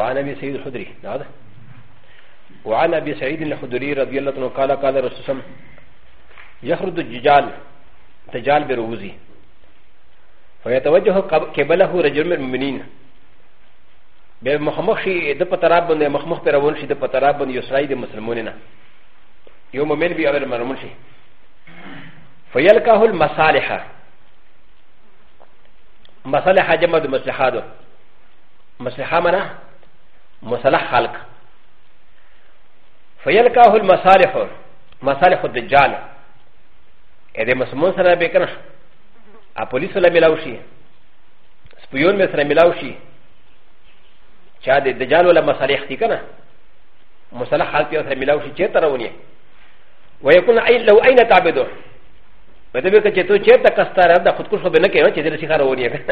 وعن ابي سعيد الخدري هذا وعن ابي سعيد الخدري رضي الله عنه قال قال رسول الله يخرج الدجال دجال برؤوزه فيتوجه قبله رجل من المؤمنين بمخمخ شي د پتراب باندې مخمخ پر روان شي د پتراب باندې یسرای د مسلمانینه یو مؤمن بیا ور مرمون شي فیلکه المصالحه مصالحه جمع د مصلحات مصلحه منه مصالح خلق فيلقاه المصالح مصالح الدجال اذا مسلمون سره بكره اپولیس سره ملاوشي سپيون مې سره ملاوشي چا د دجال ولا مصالح دي کنه مصالح حالت سره ملاوشي چې ترونه ويكون اين لو اين تعبدو ولكن يجب ان يكون هناك اشياء اخرى لانهم يجب ان يكون هناك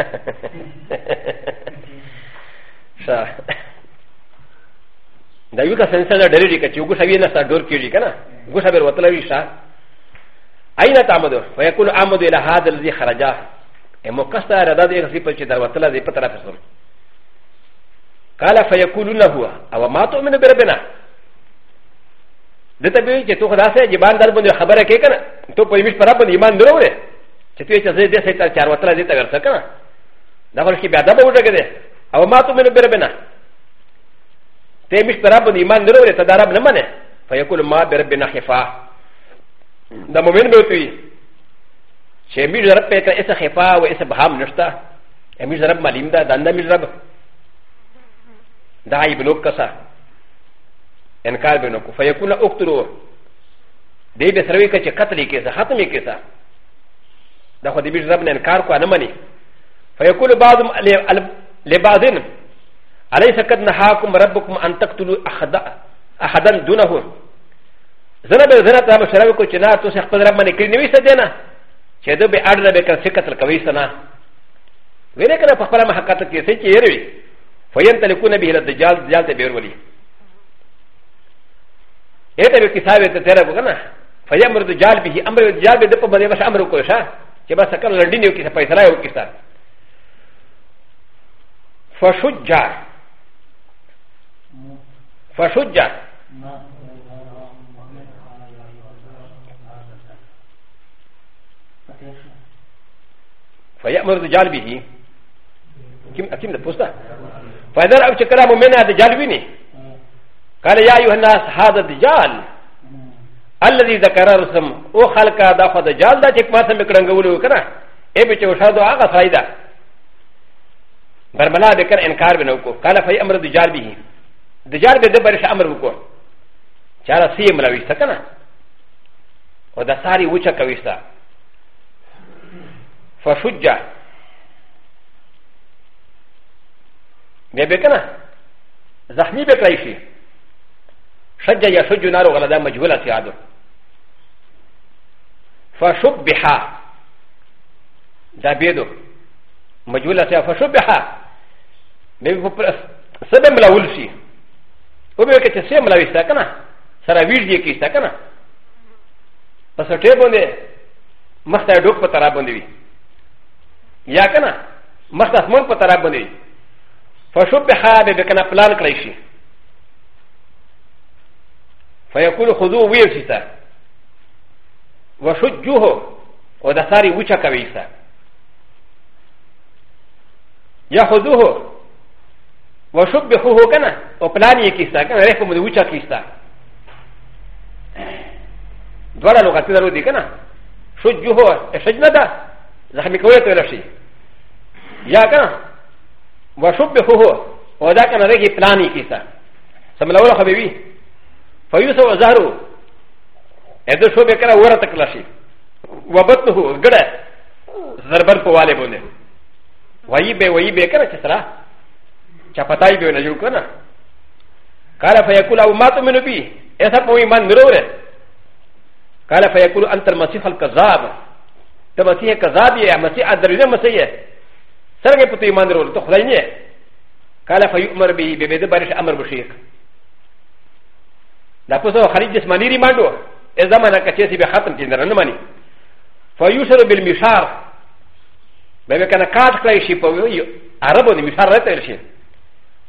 اشياء اخرى だよかセンサーだれりかちゅうぐしゃびなさどきりかなぐしゃべるわたらびしゃあいなたまどふやこのあまどらはだれではらじゃえもかしたらだでりぱちだわたらでぱたらぱそんかなふやこるなほわあわまとめのべらべなでたびけとはだせじばんだぶんではばらけかなとぽいみしぱらぶんでいまんどろれちゅうちゃぜでせたちゃわたらでたがさかなだからきびあだぼうだけであわまとめのべらべな ت م ك ت ر ب ن ايمان نرو ل ت د ا ر ب نمنه فيقول ما برب نخفا د مؤمن بوتي شمي رب بيتا اس خفا و اس بهام نشتا امي رب مليم دا دانا مي رب دا ابنوك كسا انكار بنوك فيقول اقتلو دي بسروي كتش قتلي كيسا ختمي كيسا دا خدي بي رب انكار كو نمني فيقول بعضهم لبعضهم اليس قد نهاكم ربكم ان تقتلوا احدا دونه زنا به زنا ته مشرب کو چنا تو سخت رب من کړی نوې څه دینا چې دې به اړ نه به کړ څه قتل کوي سنا ویره کنه په خپل محققت کې څه چې یې فینتلکون به الدجال دجال ته بیر ولی ایته به کتاب ته تیر وګنه فیمر دجال به امر دجال به د په باندې بس امر وکړ شه چې بس کله لړډین یو کې فیصله وکړه فشجع فشجع فيأمر الرجال به كم تبوستا فإذا رأوا كلام من هذا الرجال بني قال يا أيها الناس هذا الرجال الذي ذكر رسم او خلق هذا خد الرجال ده تك ما سمع كرنجولو كنا إيه بيجوا شادو آغا فايدة برملا بكر إنكار بنوكو قال فيأمر الرجال به د جار به د برش امر وکړ چاره سی ملوي ست کنه او د ساری وچه کوي ست فشجع بیا به کنه زخمی به کړی شي شجع یا شجع نارو غلا دا مجهوله سیادو فشبح دا بيدو مجهوله سیادو فشبح به په سبب ملول شي و ب ي ك ت س ي م ل ا و ي س ت ا ك ن ا سرا و ي ر ج ي ك ي س ت ا ك ن ا بس ت ي ب و ن د مختا دوك بطرا بندوي يا كنا مختا سمون بطرا بندوي فشوف بحابه بكنا بلان كريشي فيقول خذوه ويرسيتا وشجوه ودثاري وشكا ويسا ياخذوه و ش ب ه هو كنا و پلان يكيستا كنا ريح مدى وچا كيستا دوارا لغتي درو دي كنا شج هو شجنا دا زخمي كوية تولشي يا كنا و ش ب ه هو و دا كنا ريح پلان يكيستا سملاولا خبيبي فيوسف وزهرو ادو شو بكرا ورا تكلاشي وبطنه غدا زربر قوالي بونه ويبي ويبي كنا چسرا チャパタイビューのジュークナカラファヤクラウマトメノビエサポイマンローレカラファヤクラアンタマシファルカザーブタマシエカザビエマシアンダリナマシエサラゲプティマンロールトフライニエカラファユマビビビデバリシアマルブシークダポソハリジスマニリマンドエザマナカチェシビハトンティンダランマニファユシャルビルミシャー ب ك ن ا كات كلاي شي بو عربو دي مشار رتل شي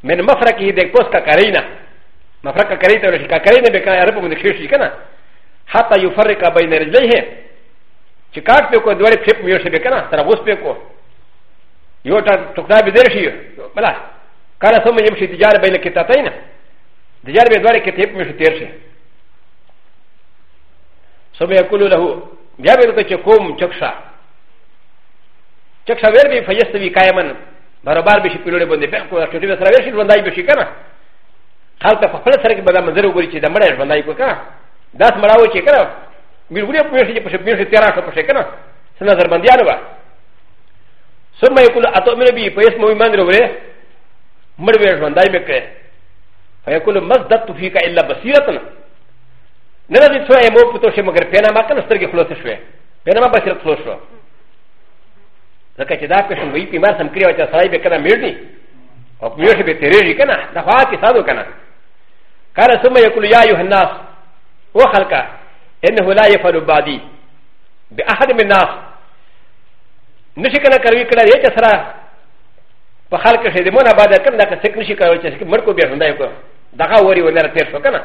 من مفرقه د پوس کا کرینا مفرقه کریته ولې کا کرینا به کای عربو من خیشی کنه حتی یفرق بین رجلیه چې کاټ په کو دوړې پھپ میو شي کنه تر اوس په کو یو تا ټکدا به دیر شي بلا کله سم یم شي تجار بین کتابین تجار به دوړې کې پھپ میو شي تیر شي سم یقول له بیا به ته کوم چکشا چکشا ور به فیستوی قائمن برابر بشي پیلوړې باندې بیا کو چې دې سره وشي ژوندای بشي کنه خلک په خپل سره کې به دا منظر وګوري چې د مړې ژوندای کو کنه داس مړاو چې کنه ګورګورې په شي په شي په شي تیرا شو په شي کنه سنا در باندې اړه ثم يقول اتؤمن بي فيس مو ایمان وروره مړ وې ژوندای به کړي فيقول مزدت فيك الا بصيرتنا نه دې څو مو پتو شي مگر پینا ما کنه سترګې خلاص شوې پینا ما بصیرت خلاص شوې لکه چې دا پښه وی پیمار سم کړی او چې سړی به کنه میړني او میړ به تیرېږي کنه دا خوا کې سادو کنه کار سم یقول یا ایه الناس او خلقا انه لا يفعل بعدي باحد من الناس نشي کنه کوي کړه یې چې سره په خلق شه دمونه بعد کنه دا څه نشي کوي چې مرکو به هنده یو دغه وری ولر تیر شو کنه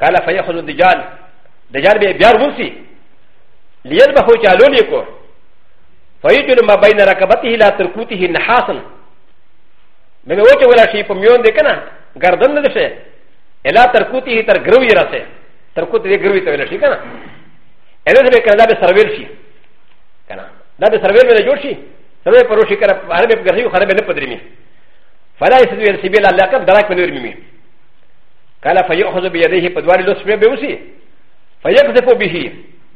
قال فيخذ الدجال دجال به بیا ورسي ليذبحوا جالونيكو فيجر ما بين ركبته لا تركوته نحاسا من وجه ولا شيء فميون دكنا غردن ندشه الا تركوته تر غروي راسه تركوته دي غروي تولا شي كنا اذا به كنا ده سرويل شي كنا ده ده سرويل ولا جوړ شي سرويل پروشي کر هر به غري خراب نه پدري مي فلا يسدو سبيل الله كم دراك بنور مي قال فيأخذ بيديه بدوار لوس به بيوسي فيقذف به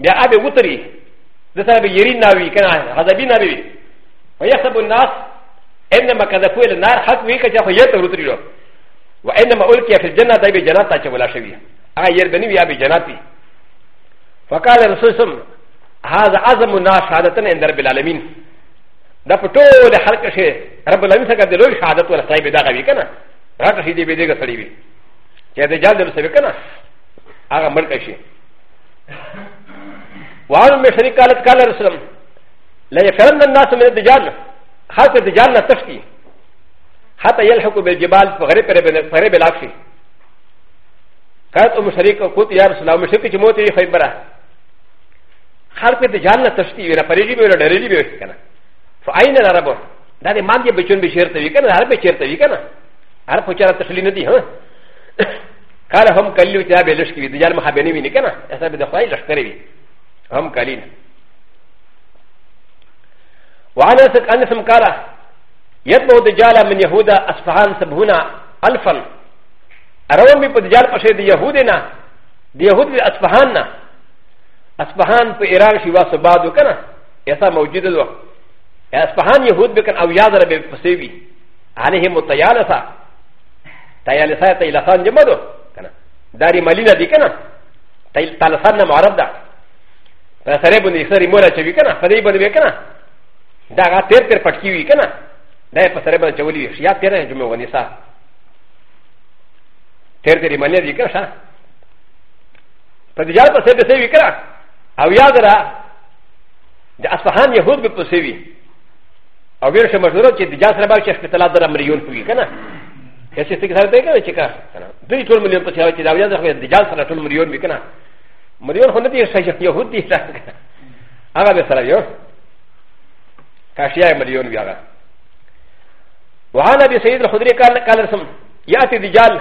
بیا ابي وتري ذ س ر ب ي ر ي ن ا و ي كنا هذا بنا بي ويحسب الناس إ ن م ا كذا فويل النار حق ويكا جاء فيتا رتريو و إ ن م ا أ ل ك ي في ا ل ج ن ة تبي جناتا شولا شوي اي يربني بابي جناتي فقال الرسول سم هذا عزم الناس شهاده عند رب العالمين دا فتول حلق شيء رب العالمين سكت لو شهادت ولا سايب دا غبي كنا راتا شيء بيدي غسلي بي كذا جال دل سبي كنا هذا ملك شيء وعن مشري قالت قال رسول لا يفرن الناس من الدجال حتى الدجال لا تفتي حتى يلحق بالجبال فغرب فغرب العكسي قالت ام شريك قلت يا رسول الله مشريك موتي خيبره خلق الدجال لا تفتي ولا فريجي ولا دريجي بيوش كنا فاين العرب دا دې مان دې بچون به شیر ته وی کنه عرب شیر ته وی کنه عرب خو چر تسلی نه دی ها قال هم کلیو چا به لشکوي دجال مخابنه وی نه کنه اسا به د خوای لشکره وی هم قليل وعن انس قال يتبع دجال من يهود اصفهان سبعون الفا اروم بدجال قشيد يهودنا يهود اصفهاننا اصفهان في ايران شيوا سبادو كنا يسا موجود دو اصفهان يهود بكن او يادر بفسيبي عليهم التيالسا تيالسا تيلسان جمدو كنا داري ملينا دي كنا تيلسان معرب ده パサレブンにサリモラチェビカナ、パレブンベカナ。ダガテテパキウィカナ。ダイパサレブンチョウリシヤテレジムワニサ。テレリマネディカシャ。パディアパセベセビカナ。アウヤダラ。ダアスパハンヤホブプセビ。アウヤシャマジュロチェディジャスラバチェスペタラダラマリヨンフィカナ。やせてください。どういうとおりもよく知られている。あなたはジャズのとおりもよく見かな。مليون هنا دي شيء يهود دي ساك هذا بسلا يو كاشيا مليون بيعها وعن ابي سعيد الخدري قال قال رسم ياتي دجال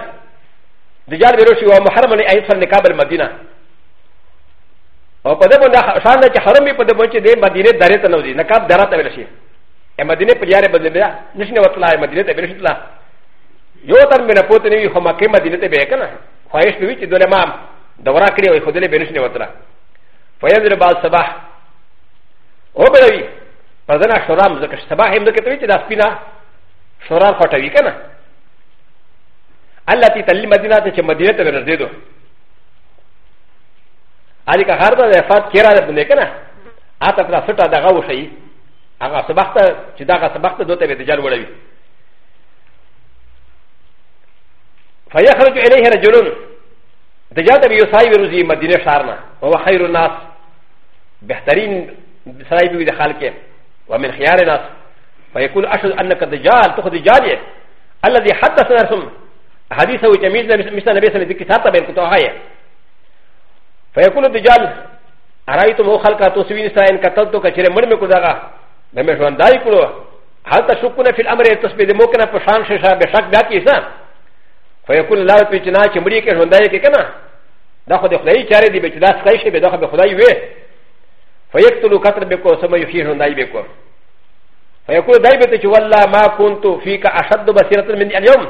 دجال بيروشي ومحرم لايت فالنكاب المدينه او په دې باندې شان چې حرم په دې باندې د مدینه درې ته نوځي نقاب درا ته ورشي ا مدینه په یاره بدل بیا نشنه وتلا مدینه ته ورشي تلا یو تر مې نه پوت نه وي خو مکه مدینه ته به کنه خواهش دی چې دوله مام د ورا کړی وي خدای به نشنه وتره فیذر بعد صباح او بلوی پدنا شورام زکه صباح هم دکته وی چې دا سپینا شورار پټوي کنه الله تی تل مدینه ته چې مدینه ته ورځې دو ا دې که هر دا وفات کیرا ده بنه کنه اته تر سټه دغه وشي هغه صباح ته چې دغه صباح ته دوته به دجال وړوي فيخرج اليه رجلون د جاته یو سای وروزی مدینه شارنا او خیر الناس بهترین سای وی د خلک و من خيار الناس فيقول اشهد انك دجال تخذ دجال الذي حدثنا رسم حديثه جميل مثل النبي صلى الله عليه وسلم كتاب بين كتابه فيقول الدجال ارايتم هو خلق توسوين ساين قتلتو كشر مرمي كداغا نمي شوان داي كلو هل تشكون في الامر التسبيح ممكن فشان ششا بشك ذاتي سا فيقول لا تجنا چمري كشوان داي كنا だほどフレイチャレディベチダスカイシェベドハベホダイウェイファイクトルカタベコサマユヒロンダイベコファイクルダイベチュワラマコントフィカアシャドバシラトミンディアリオン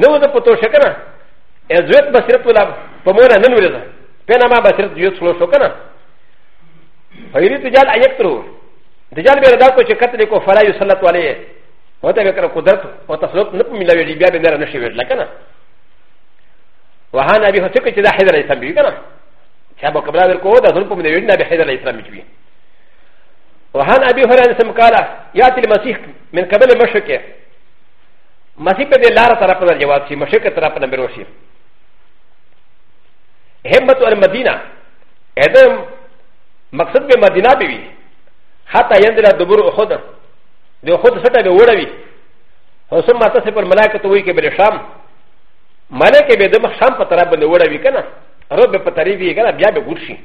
ノザポトシェカナエズウェッバシラトラポモラネンウェザペナマバシラトユスロショカナファイリティジャーアイクトルデジャーベルダコチェカテレコファラユサラトワレウォタベカラコダトウォタソロプミラビアベナナシェベラカナ وهان ابي هتك تدا حيدر الاسلام بي كنا شابو قبلا وركو دا ظلم من يدنا بحيدر الاسلام بي وهان ابي هريره سم قال ياتي المسيح من قبل مشركه مسيح بده لار طرف در جواب سي مشركه طرف نمبر وشي همت المدينه ادم مقصد به مدینہ به وي حتی یندل دبر خود د خود سټه به وړوي او ثم تصف الملائکه وی کې بل شام マネケベデマシャンパタラブのウォラビカナ、ロベパタリビガラビアベグシ。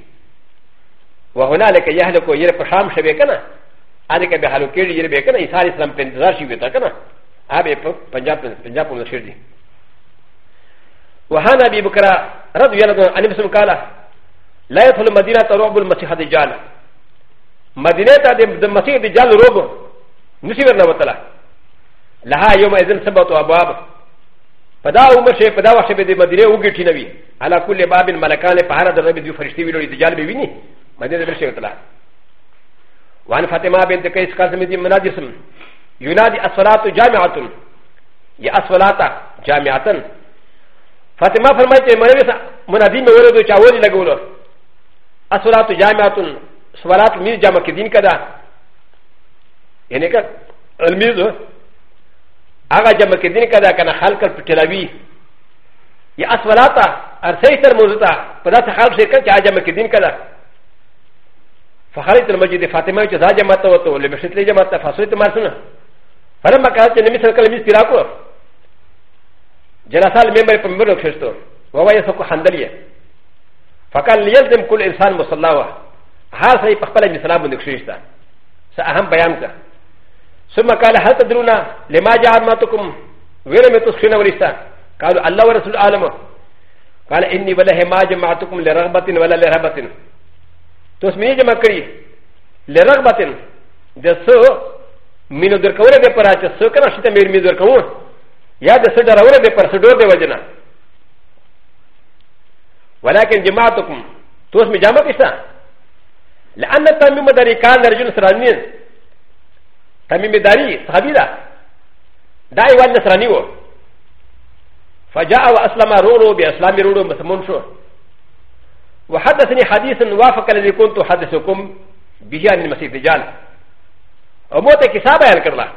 ワホナレケヤハロコヤパシャンシェベカナ、アレケベハロケリヤベカナ、イサリスランペンザシビタカナ、アベパンジャパン、パンジャパンのシェリ。ワハナビブカラ、ラドヤラドアニムスムカラ、ライフルマディナタロブルマシハディジャーナ。マディナタディマシハディジャーナロブ、ヌシベナワタラ。ラハヨマエズンサバトアバブ。パダウムシェパダワシェベディマディレウギチナビアラクレバビンマラカレパラダビディファシティビリディジャービビニマディレシェトラワンファテマビンテケスカズミディマナディスムユナディアスワラトジャミアトンヤアスワラタジャミアトンファテマファマイテマレスマナディメウルドチャウリラゴロアスワラトジャミアトンスワラトミジャマキディンカダエネカアルミズ هغه جمع کدین کدا کنه خلق پر تلاوی یا اسولاتا ارسی تر موزتا پدا ته خلق شرکن چې جمع کدین کدا فخرج المسجد فاطمه چې ځا جمع ته وته ولې مشت لې جمع ته فاسوت مرسنه فلما کړه چې نبی سره کلمې پیرا کو جلسال ممبر په ممبر وکشتو ووا یې سکو حندلیه فقال يلزم كل انسان مصلاوه هذا يقبل مثلا من الشيشتا ساهم بيانك ثم قال هل تدرون لما جاء ارماتكم وين متسخين ورثا قالوا الله ورسول العالم قال اني وله ما جمعتكم لرغبه ولا لرهبه تسمي جمع كري لرغبه دسو من دركون دي پراچ سو كنا شتا مير مي دركون يا دسو درون دي پر سدور دي وجنا ولكن جماعتكم تسمي جمع كشتا لان تميم دري كان رجل سرانين タミミダリ、サビダ、ダイワンナスラニオ、ファジャーワアスラマロロビアスラミロロムスモンショ وحدثني حديثا وافق الذي كنت حدثكم به عن المسيح دجال وموت كسابة عن كرلا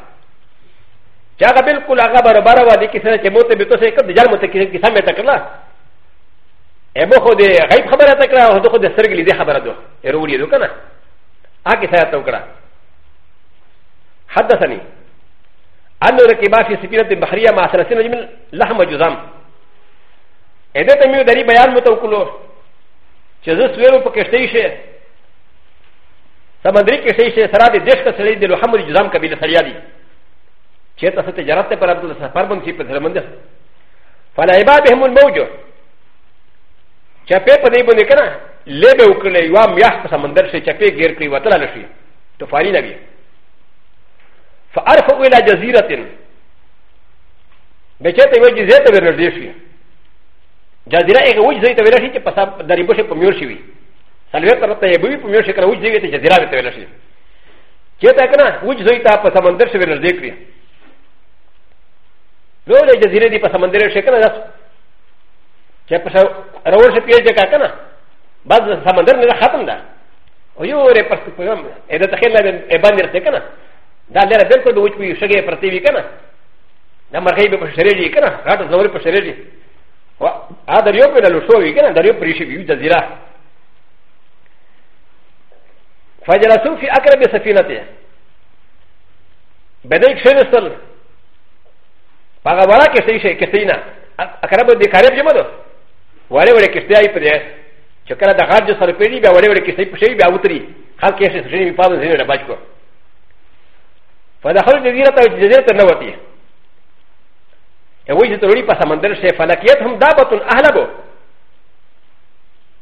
جاء بالكل أغا بربارا ودي كسابة كموت بتوسي كد دجال موت كسابة تكرلا امو خود غيب خبرة تكرلا وخود خود سرق لدي خبرة دو يرولي دو كنا آكي سايا توكرا حدثني أن ركبا في سفينة بحرية مع ثلاثين رجل لحم جزام إذا تميو داري بيان متوكلو چزه سویرو په کشتۍ شي سمندري کشتۍ شي سره د دیش کسړي د لحم جزام قبيله سریا دي چې تاسو تجارت ته پر عبد سفر باندې په سرمند فلا عبادهم الموجو چپې په دې باندې کنه لبه وکړي یو میاخ په سمندر شي چپې غیر کړی وتره لشي تو فاري نبی فارفع الى جزيره بچته و جزيره ته ورنږدې شي جزيره هغه وج ځای ته ورنږدې شي چې پسا دریبه شي په میور شي وي سلوه تر ته یبوي په میور شي کړه وج ځای ته جزيره ته ورنږدې شي چته کنه وج ځای ته په سمندر شي ورنږدې کړی نو له جزيره دی په سمندر شي کنه چې په راور شي پیژه کا کنه بعد سمندر نه ختم ده او یو رپست په یم اې د تخیل نه باندې ته کنه だれらべこどういうしゃげプラティビカナ。なまへびシェリカナ、ラトノリプシェリ。あだよくだろそういけない、だよくりしびだぜら。ファジャラソフィアカラビサフィナティ。ベネクシェルソル。パガワラケセイシェケティナ。アカラブディカレジマド。ワレブレケティアイプディ。チョカラダハジュサルペリビアワレブレケティプシェリビアウトリ。ハケシェリビパンズインラバチコ。فدخل الجزيرة الجزيرة النوتي وجه تروري پس مندر شيء فلكيت هم دابة أهلبو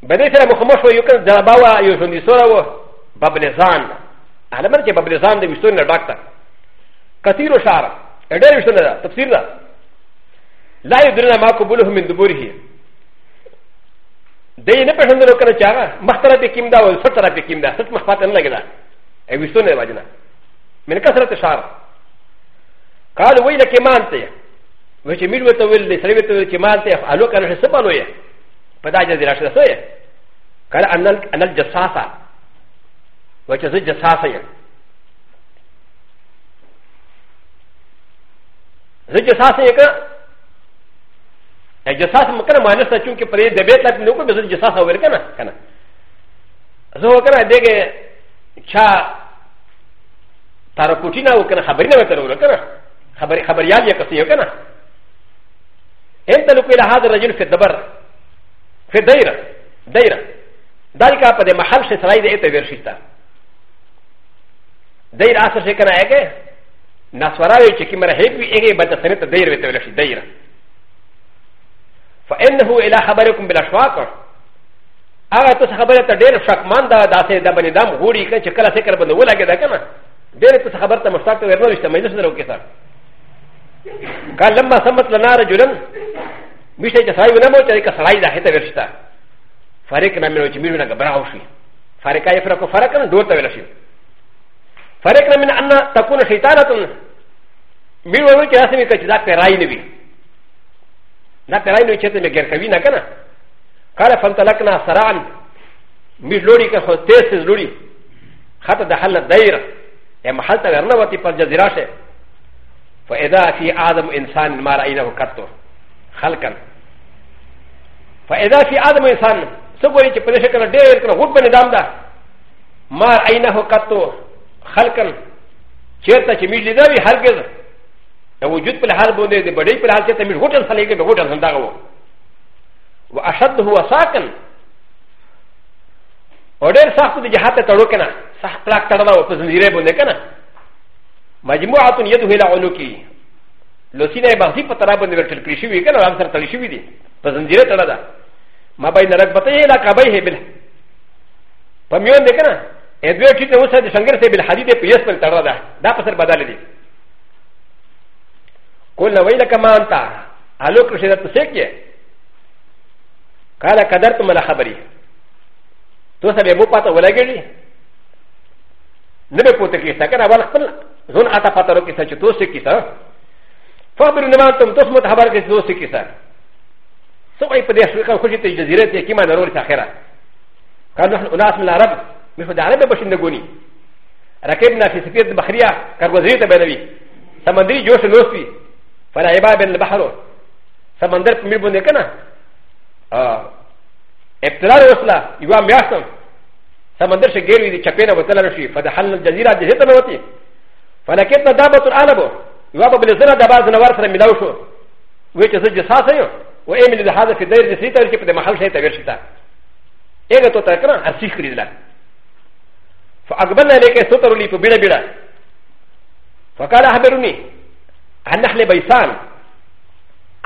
بدأ سر مخمش ويوكن زرباوا يوشون دي سورا و ببلزان أهلبر كي ببلزان دي وشتون نرداكتا كثير شعر ادر وشتون دا تفسير دا لا يدرنا ما قبوله من دبوره دي نپشندر وكنا چاگا مختلف كيم دا وسط طرف كيم دا ست مخفات ان لگدا اي وشتون دا واجنا من كثرة الشعر قال ويل كمانتي وش ميل وتويل لسريبة ويل كمانتي فعلو كان حسبانوية فداجة دي راشدة سوية قال أنا الجساسة وجز الجساسة الجساسة يكا الجساسة مكانا ما نسا چونك پريد دبيت لكن نوكو بزر الجساسة ويل كنا كنا زهو كنا ديگه چا タラコチナウカナハブリナウカナウカナハブリハブリアリアカシヨカナエンタルクエラハザラジルフェダバラフェダイラダイラダリカパデマハルシェサライデエテベルシタダイラアサシェカナエゲナスワラウェチキマラヘビエゲバタセネタデイラウェテベルシダイラファエンドウエラハバリコンベラシュワカアラトサハバレタデイラシャクマンダダセダバニダムウリケチェカラセカバンドウラゲダカナ ډېر په خبره ته مشتاق ته ورنه وشته مینه سره وکړه قال لما سمت لنا رجلا مشته چې سړی ونه مو چې کا سړی ده ته ورشته فرق نه مینه چې مینه غبره او شي فرق یې فرق فرق نه دوه ته ویل شي فرق نه من ان تكون شیطانه مینه ورته چې اسمه کې دا پیرای نه وي دا پیرای نه چې ته مګر کوي نه کنه قال فانطلقنا سرعا مش لوري که خو تیز لوري خطه د حل دایره ا م ح ل ت ا غرنا واتي پر جزيرة شه فإذا في آدم إنسان ما رأيناه كتو خلقا فإذا في آدم إنسان سبوي چه پدشه کنا دیر کنا غوب بندام دا ما رأيناه كتو خلقا چیرتا چه میج لیدا وی هرگز وجود پر حال بونده ده بڑی پر حال چه تمیج غوطن سلیگه به غوطن سنداغو وأشد هو ساکن اور دیر ساخت ده جهات تڑو کنا サクラクタラオプズンディレブネカナマジモアトニヤドヘラオノキロシネバシパタラブネルクリシュウィケナランサタリシュウィディプズンディレタラダマバイナラバテヘラカバイヘビルパミヨンデカナエドゥチノウサディシャンゲルセビルハリディピエスプルタラダダパセバダリディコナウェイラカマンタアロクシェラトセキエカラカダトマラハバリトサビアボパタウェラゲリ ن ب ي قوتك يسكن اول خبر زون اتا فتره كيسا چتو سكيسا فابر نمان تم تس متحبر كيسو سكيسا سوى يبدأ شوكا خشيت الجزيرة كيما نرور ساخرة كان نحن اناس من العرب مثل العرب بشن نقوني ركبنا في سفيرة بحرية كالوزيرة بنبي سمندري جوش نوسي فلا يبا بين البحر سمندر بمير بندكنا اه ابتلاء وصلة يوام ياسم سمندر سے گیر ہوئی تھی چپینا وطلا رشی فتح الجزیرہ جیسے تنوتی فلکیت نہ دابت العالم یوا بل زنا دباز نوار سره ملاو شو وی چې سج ساس یو و ایم له هغه په دیر دسی تر کې په محل شي تغیر شتا اګه تو تر کړه ارسی کړی دلا فاقبلنا الیک ستر لی په بیره بیره فقال احبرني عن نحل بيسان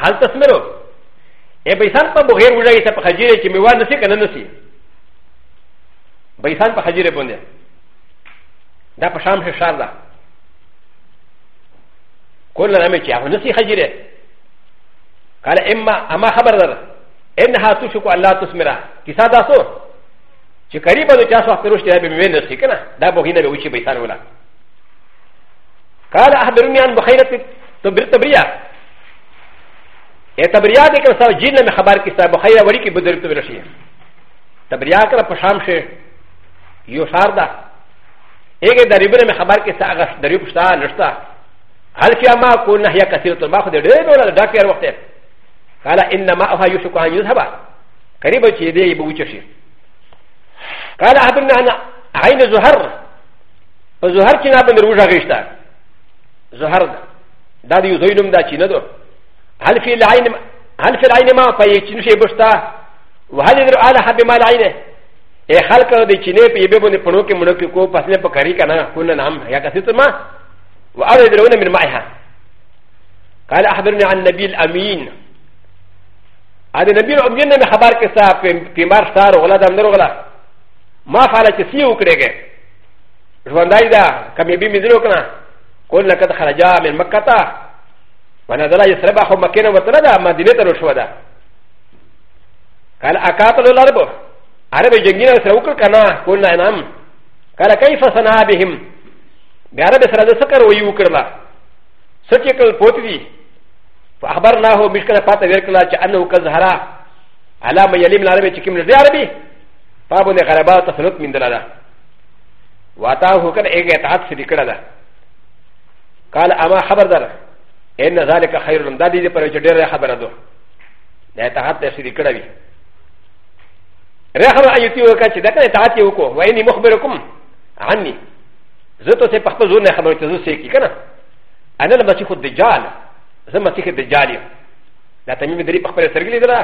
هل تسمروا اي بيسان په بغیر وړي ته په خجيره کې میوه نسی کنه نسی بيسان بحجير بوندي دا بشام ششار دا كل رامي شيء هو نسي حجيره قال اما اما خبر در انها تشكو الله تسمرا كيسا داسو چې قریبا د چاسو اخروش ته به مې نه شي کنه دا بوغینه به وشي بيسان ولا قال احبرني عن بخيرتك تبر تبريا ا تبریا دے کر سب جین میں خبر کس طرح بخیر وڑی کی بدر تو رشی تبریا کر پشام سے よしゃだ。えげだりぶれめはばけさがしだりゅうしたなした。あきゃまこなやかしゅうとまくでれのらだけわて。からいんなまはゆしゅかんゆはば。かりばちでいぶうちし。からあぶなあいのずはる。ずはるきなぶんるうじゃげした。ずはるだ。だりゅうぞいるんだちなど。هل في العين هل في العين ما فيتشن شيء بشتا وهل يدري على حب ما العينه ا خلق د چینه په یبه باندې پړو کې مړو کې کو پسله په کری کنه کو نه نام یا کسې ته ما و اوی درونه من مایها قال احبرني عن النبي الامين ا د نبی او جن نه خبر کې صاحب بیمار سار غلا د اندر غلا ما فعل چې سی وکړيږي ژوندای دا کمې به مزلو کنه کول نه کته خرجا من مکه تا ونزل يسرب اخو مکه نه وتره دا مدینه ته شو دا قال اکاتل الاربو アラビジンギラスラウカカナ、コンナナム、カラカイファサナビヒム、ビアラビスラデスカウユーカラ、サチェクルポティリ、ファハバナホミシカパタヴェクラチアンドカザハラ、アラマヤリムラビチキムルデアラビ、ファブネカラバタフルトミンダラ、ワタウカエゲタツリカラダ、カラアマハバダラ、エンナザレカハイロンダディディパレジュデラハバラド、ネタハテシリカラビ。رحم ايتي وكاتي دكا تاتي وكو ويني مخبركم عني زتو سي بحث زونا خبرت زو سيكي كنا انا لما تشوف الدجال زما تشوف الدجال لا تميم دري بخبر سرغلي درا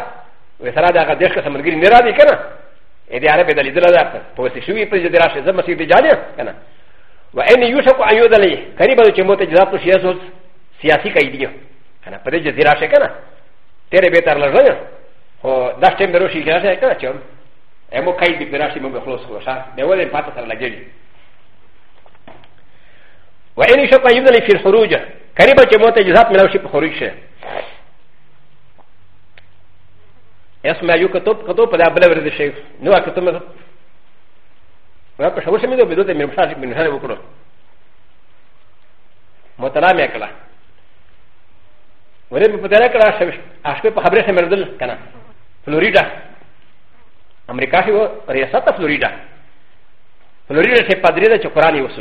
وسرا دا غديش كسمرغلي نرا دي كنا ادي عربي دلي درا دا بس شوي بيج دراش زما تشوف الدجال كنا واني يوشك ان يودلي قريبا تشموت جزاتو سياسوس سياسي كايديو انا بدي جزيراشه كنا تري بيتر لرنا هو داشتم بروشي كنا شكرا ا م و ك ا ي د ب ر ا ش ي من بخلوص خلوصا ب و ل ن فاتت على جري و إ ن شق يبدا لي في الخروج كريبه موت جزات من الشيء بخروج شيء اسمع يو كتب كتب لا بلا ورد الشيء نوع كتب ولا بشوش من بدون من مشاش من هذا وكله متلام يكلا ولكن بدل كلا اشكو بحبرش مردل كنا فلوريدا アメリカ州はリアサタフロリダ。フロリダセパディレチョコラニウス。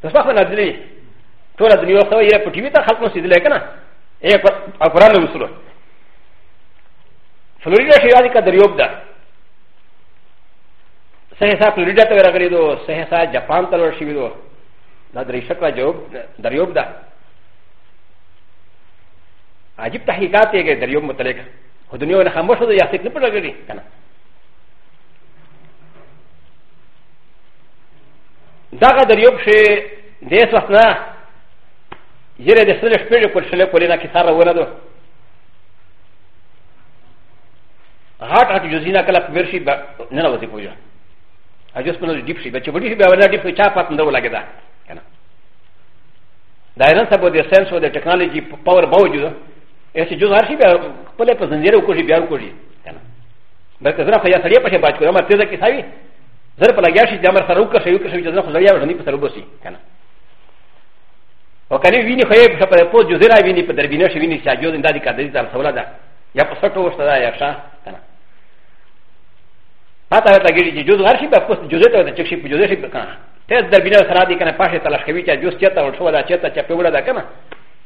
トスパフナディリトラディニオフトイヤプティビタハルコシディレカナ。エアコラニウスロ。フロリダシアリカデリオブダ。セヘサフロリダトラグリド、セヘサジャパンタロシビド。ダデリシャクラジョブ、ダリオブダ。アジプタヒガティゲデリオブムタレカ。و دنیا و نخموش شده یاسک نپر نگری کنه داغه دریوب شه دیس وقت نه یره د سره شپې کول شله کولې نه کثار ورادو غاټ غاټ جزینا کله په ورشي نه نوځي پوجا اجس په نو ډیپ شي بچ وړي شي به ولا ډیپ چا پات نه ولګي دا کنه دا نه سبو د سنس او د ټکنالوژي په پاور باوجود ا س ج و ز ه ر ش ي ب ي ا ق ل ي ب ز ن ز ي ر و ك و ج ي ب ي ا و ك و ج ي ب ل ك ز ر ا خ ي ا س ر ي ا ب ش ي ب ا ت ك و ر م ا ت ز ك ي س ا و ي ز ر ب ل ا ج ا ش ي د ا م ر س ر و ك ش ي و ك ش ي ج ز ر ا خ ز ر ي ا ب ش ن ي ب س ر و ب و س ي و ك ا ن ي و ي ن ي خ ي ب ش ا ب ر ي ب و ج و ز ر ا و ي ن ي ب د ر ب ي ن ش و ي ن ي ش ا ج و د ن د ا د ي ك ا د ي ت ا ل س و ل ا د ا ي ا ب س ر ت و ش ت د ا ي ا ش ا ا ت ا ت ا ج ي ج ي ج و ز ه ر ش ي ب ا ق ل ج و ز ت و د ك ش ي ب ج و ز ش ي ب ك ن ا ت ز د ر ب ي ن ا س ر ا د ي ك ن ا ب ا ش ي ت ا ل ش ك و ي ج ا ج و ز ت ي ت ا و ش و د ا ت ي ت ا ش ا ب و ل ا د ا ك ن ا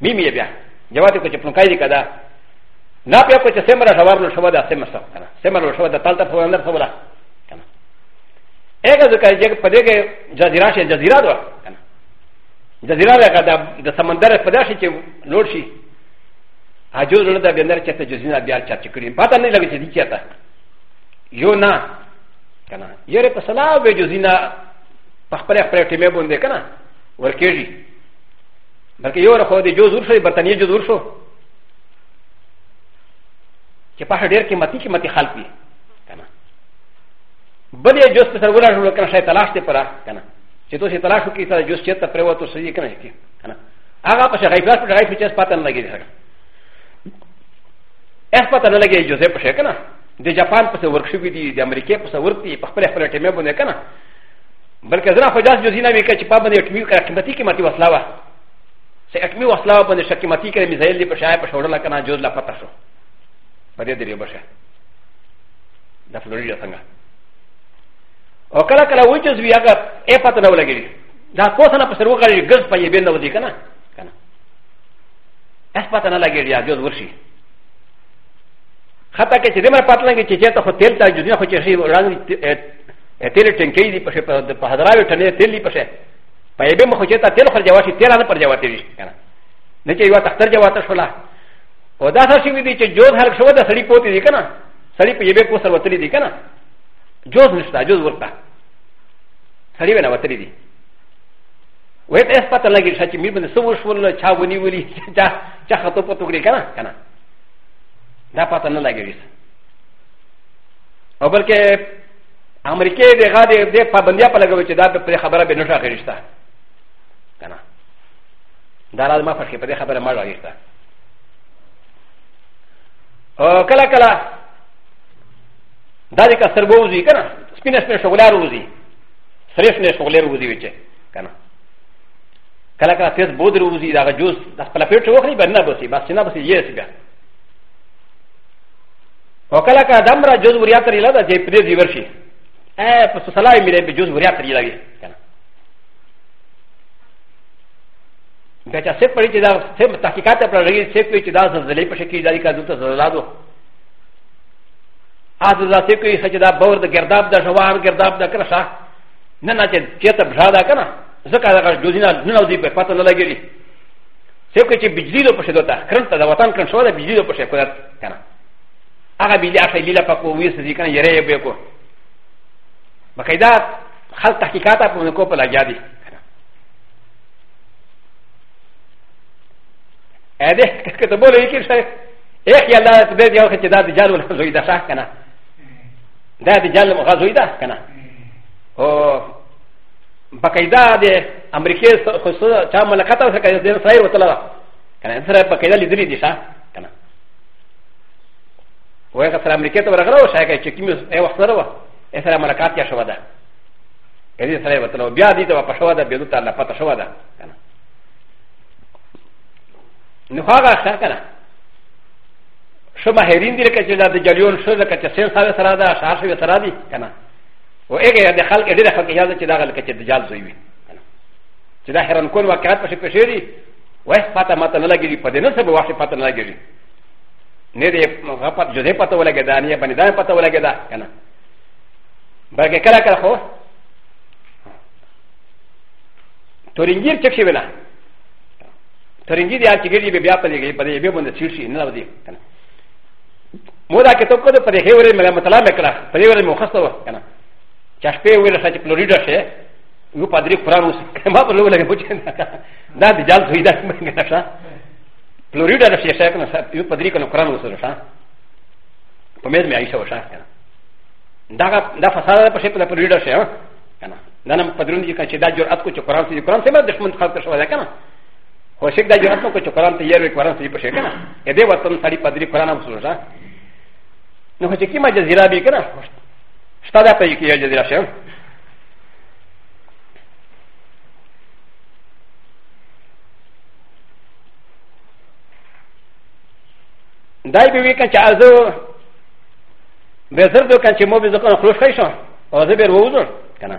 م ي م ي ب ي ا جواتي كو چپن كاي كدا نا پيا كو چ سمرا شوار لو شوا دا سمسا كنا سمرا لو شوا دا تالتا فوان لب فولا كنا ايغا زكا جگ پدي گه جزيره شي جزيره دو كنا جزيره لگا دا د سمندر پداشي چ لوړ شي اجو لړ دا بندر چ ته جزيره بیا چا چکري پتا نه لګي چ دي چتا یو نا كنا يره پسلا وي جزيره پخپره پرټي مې بوندې كنا ورکېږي بلکې یو رخوا د جو زور شو برطانیې جو زور شو چې پاشه ډېر قیمتي قیمتي خلق وي که نه بل یې جوز په سر ولاړ شو که نه شی تلاش دی پره که نه چې تاسو تلاش وکړئ سره جوز چېرته پرېوتو صحیح که نه کې که نه هغه پشه غیبلاس په غیب چې پاته نه لګېږي هغه اس پاته نه لګېږي جوزې پشه که نه د جاپان پسې ورک شوي دي د امریکې پسې ورک دي په خپل خپل ټیمې باندې که نه بلکې زه نه خو جاز جوزینه وي که چې پابندې ټیمې قیمتي قیمتي وسله وه اكمي وصلا بن شكيمتي كان مزايل لي بشاي بشاور لك انا جوز لا فتشو بدي دري بشا دا فلوريا سانغا او كلا كلا ويجز وياغا اي پتنا ولگي دا پوسنا پسر وگري گز پي بين نو دي كنا كنا اس پتنا لگي يا جوز ورشي خطا کې چې دمر پاتلنګ چې چیرته خو تیل تا جوړه خو چې شي وړاندې تیل ټنکی دی په په حضراوي ټنه تیل دی په شه パイベムホチェタテルファジャワシテランパジャワティシカナ。ネチェワタタジャワタシュラ。オダサシウィディチェジョーハルシュワダサリポティディカナ。サリピエベコサワティディカナ。ジョーズンスタジョーズウォルタ。サリベナワティディ。ウェイエスパタラギシャチミブンソウシュウォルチャウニウィリチャチャハトポトグリカナカナ。ダパタナラギリス。オブルケアメリケでガディでパブンディアパラグウィチダープレハバラベノシャヘリスタ。ダラマファシペレハバラマライタおカラカラダリカサルボウズイカナスピナスペシャルラウズイスレスネスオレウズイウチェカナカラカラフェスボウズウズイダガジュースダスパラフェチョウリバナブシバシナブシイエスガおカラカダムラジューズウリアタリラダジェプレジウシエプソサライミレビジューズウリアタリラギ بیا چې سپ پړي چې دا سپ تحقیقات پر لري سپ چې دا زلزلې په شکل داري کا دوته زلزلادو اځ دا سپ کې چې دا باور د ګرداب د شوار ګرداب د کرښه نه نه چې چې ته بشا دا کنه ځکه دا جوزینا نه نو دی په پته نه لګیږي سپ کې چې بجلی له پښه دوته کرنت دا وطن کرن شو دا بجلی له پښه کولات کنه هغه بجلی اخلي لیلا په کوې سې کنه یې رې به کو بقیدا خل تحقیقات په کو په لګیا دي ا د ه که ته بوله یکی شای ا خ یالا ته به یو چې دا د جال ولا زوی دا شاه کنه دا د جال مخه زوی دا کنه او بقیدا د امریکای خصوصا چا ملکات سره کوي د سایر وتلا کنه سره بقیدا لیدلی دي شاه کنه و هغه سره امریکای ته ورغله او شای چې کیمو ای وخت سره و سره ملکات یا شو ده کدی سره وتلا بیا دې ته پښوا ده بیا ته الله پته شو ده کنه ن ه ا غ ا ش ا ك ن ا ش م ا ه ر ي ن د ي ك ا ج ل ا د ج ل ي و ن ش ر ك ا ت س ي ن س ا ر س ر ا د ا ش ا ر ش ب س ر ا د ي ك ن ا و إ ج ا د خ ل ك د ي ر خ ل ك ي ا د ا ج د ا غ ل ك ا ج د ج ا ل زوي ج د ا ه ر ن كون و ك ا ت ب ش ي ب ش ي ر ي و ه ف ا ت م ا ت ن ل ا ج ي ر ي ف د ن س ب و ا ش ف ا ت ن ل ا ج ي ر ي ن د ي غفت ج د ي ف ا ت و ل ا ج د ا ن ي ب ن د ا ن ف ا ت و ل ا ج د ا ك ن ا ب ر ك ك ل ا ك ا خ و تورينجير ش ك ش ي ب ن ا タリンギディアチギリビビアパリギパリビボンのチューシーなので。モダケトコトパリヘウレメラマタラメクラ、パリウレモハソワ。チャスペウェルサチプロリダシェ、ウパディクラムス、マブルウレムチェンダディジャズウィダスメンガシャ。プロリダシェシェクナ、ウパディクラムスのシャ。パメメアイシャワシャ。ダガダファサラパシェプラプロリダシェア。ダナパドルンジカチダジュアツコチョコランス、コランセマディスムンカルトショワレカナ。و ش ك د ا ج ر ا ت ن ك و ش ك ر ا ن ت ي ر و ك و ر ا ن س ي ب ش ي ك ن ا ي د ي و ت ن س ا ر ي ب د ر ي ك و ر ا ن ا ب س و ر ا ن و ش ك ي م ا ج ز ي ر ا ب ي ك ن ا ش ت ا د ا ت ي ك ي ج ز ي ر ا ش ا ن د ا ي ب و ي ك ن ش ا ز و ب ز ر د و ك ن ش م و ب ز ك ن خ ل و ش ك ي ش ا و ز ب ر و و ز ر ك ن ا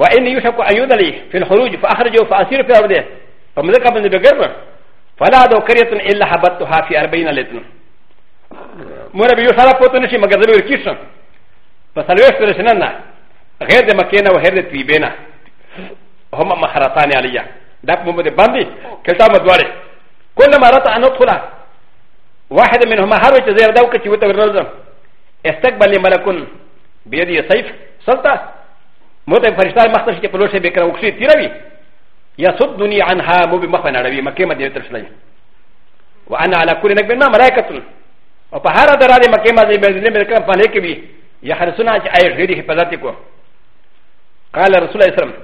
وإن يشك أن يدلي في الخروج فأخرجه فأسير في أرضه فمذكر من البقره فلا دو كرية إلا حبتها في أربعين لتن مورا بيوشارا بوتنشي مجازر الكيشن فسالوش ترشننا غير دي مكينا وغير دي تريبينا هما محرطاني عليا داك ممد باندي كلتا مدواري كل ما رطع أن ندخل واحد منهم هاروش زير دوكتي وتورنوزم استقبل ملكون بيدي سيف سلطة موتا فرشتا مختص چې پلوشه به کرا وکړي تیروي یا صد دنیا عنها مو به مخ نه اړوي مکه مدینه تر شلای وانا على كل نبي ما ملائكه او په هر دراره مکه مدینه به کرا په لیکي وي یا حرسنا چې اي غیر حفاظت کو قال رسول الله صلى الله عليه وسلم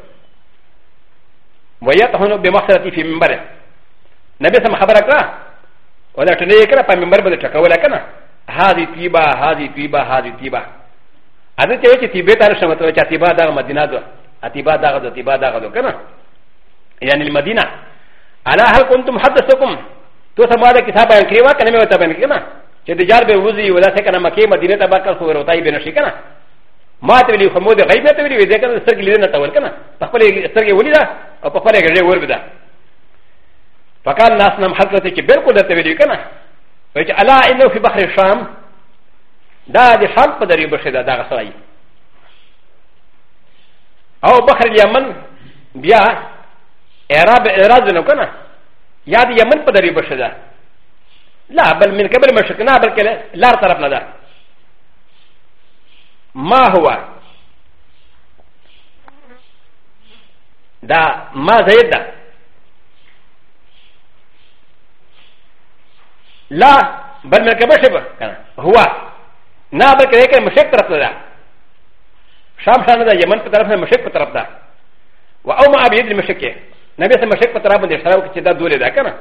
ويتهن بمخرتي في منبره نبي سم خبره کړه ولا ټنه کړه په منبر باندې ټکول کنه هذه طيبه هذه طيبه هذه طيبه アディティティベタルシャマトチアティバダーマディナドアティバダードティバダードカナヤニマディナアラハコントムハタソコントサマダキサバンキワカネメタベンキナチェディジャーベウズイウラセカナマケマディネタバカフォロタイベナシカナマテリフォモディレイベテリウディカナスリレナタウルカナパパレスリウリダアパパレグレウルダパカナスナムハタティベルコダティベリカナ ولكن الله انه في بحر الشام دا د شام په درې برخې ده دغه سړی او بخر یمن بیا اعراب اعراض نه کنه یا د یمن په درې برخې ده لا بل من قبل مشرق نه بلکې لار طرف نه ده ما هو دا ما زید ده لا بل من قبل شبه هو なあ、ばけれけ、むしゃくらだ。シャムシャンだ、やまんぷたらむしゃくたらだ。わおまあびりむしゃけ。なべさむしゃくたらぶんでしゃうきだどれだかな。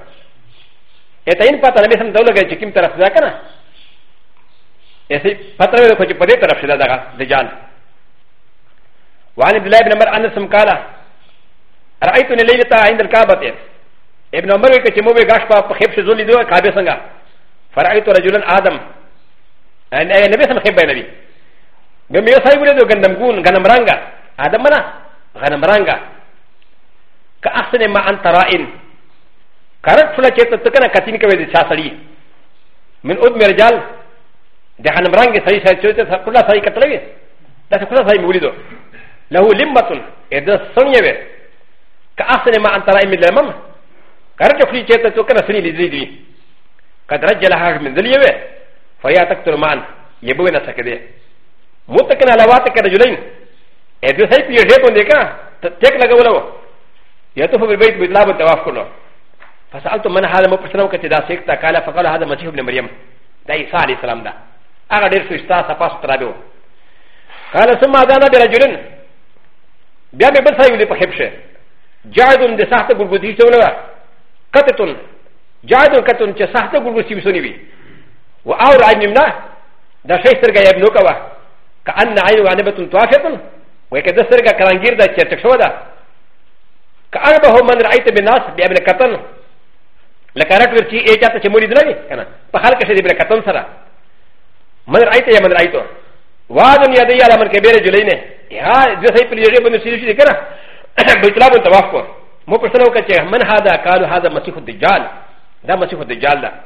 えたいんぱたらべさんどれがちきんたらだかな。えせ、パタラベコチパレタラシダダガ、デジャン。わにブレブナマアンスムカラ。あらいとにれたあいんだかばて。えびのまるけちもべがしぱ、へっしゅうりどあかべさんが。ファライトラジュランアダム。ان اي نبي سمخي بينبي غم يسعي ولد غنم غون غنم رانغا هذا منا غنم رانغا كأحسن ما أنت رائن كارت فلا كيت تكنا كتين كوي دي ساسري من أدم رجال ده غنم رانغي سعي سعي سعي كلا سعي كتلوي ده كلا سعي مولدو له لمبة إذا سنية كأحسن ما أنت رائن من الأمام كارت فلا كيت تكنا سني لزيدي قد رجل هاك من ذليوه فيا تكتر مان يبوين سكدي متكن على واتك رجلين اذ يسيب يجيبون ديكا تك لغولو يتوف بالبيت بيطلب التواف كله فسالت من هذا مقصرم كتدا سيكتا قال فقال هذا مسيح ابن مريم دا عيسى عليه السلام دا اغا دير سوستا سفاس ترابيو قال ثم اذانا برجلين بيابي بس هيولي بحبشه جاهد دي ساحت غرغدي تولوا قتتون جاهد قتتون چه ساحت غرغسي بسوني بي و أ و ر ع ي ن ن ا د ا ش ي س ر ق ا ي ب ن و ك و ا ك أ ن ع ي ن و ا ن ب ة ت و ا ش ت ن و ك د س ر ق ا ك ر ا ن ج ي ر د ا ت ش و د ا ك أ ر ب ه من ر ع ي ت بناس ب ي ب ن ك ت ن ل ك ا ر ت و ر ش ي ا ج ا ت ش م و ر ي د ن ي ك ن ا ف ح ا ل ك ش ي ب ن ك ت ن س ر ا من ر ع ي ت ي من ر ع ي ت و و ا د ن ي د ي ا ل من ك ب ي ر ج ل ي ن ه ها ج س ي ب ل ي ر ي ب ن س ي ر ش ي ك ن ا ب ت ل ا ب ن ت و ا ف ق و م و ب ر س ل و ك ا من هذا قالوا هذا مسيح الدجال ダマシフォデジャーダ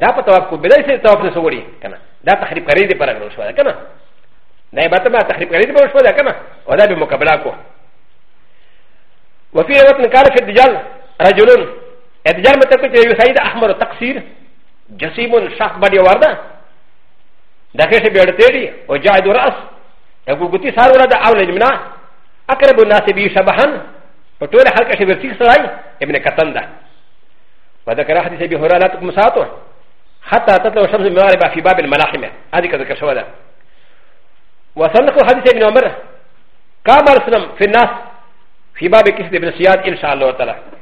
だパタワーク、ベレセタワーのソウリ、かな。だタハリカレーでパラグロシュワー、かな。なばたまタハリカレーでパラグロシュワー、かな。おだびもかぶらこ。وفي روايه كارف الدجال رجل الدجال متكتب يسعيد احمر تقصير جسيم شاخ بدي ورده دكشه بيرتدي وجاعد راس يقول قلت صار ولد اولى جمنا اقرب الناس به شبها وطول حلقه شبه سيك سراي ابن كتنده وذكر حديث ابي هريره لا تقم ساعته حتى تطلع الشمس من المغرب في باب الملاحمه هذه كذكر شوالا وسنقل حديث ابن عمر كما رسلم في الناس في باب كسر بن سياد ان شاء الله تعالى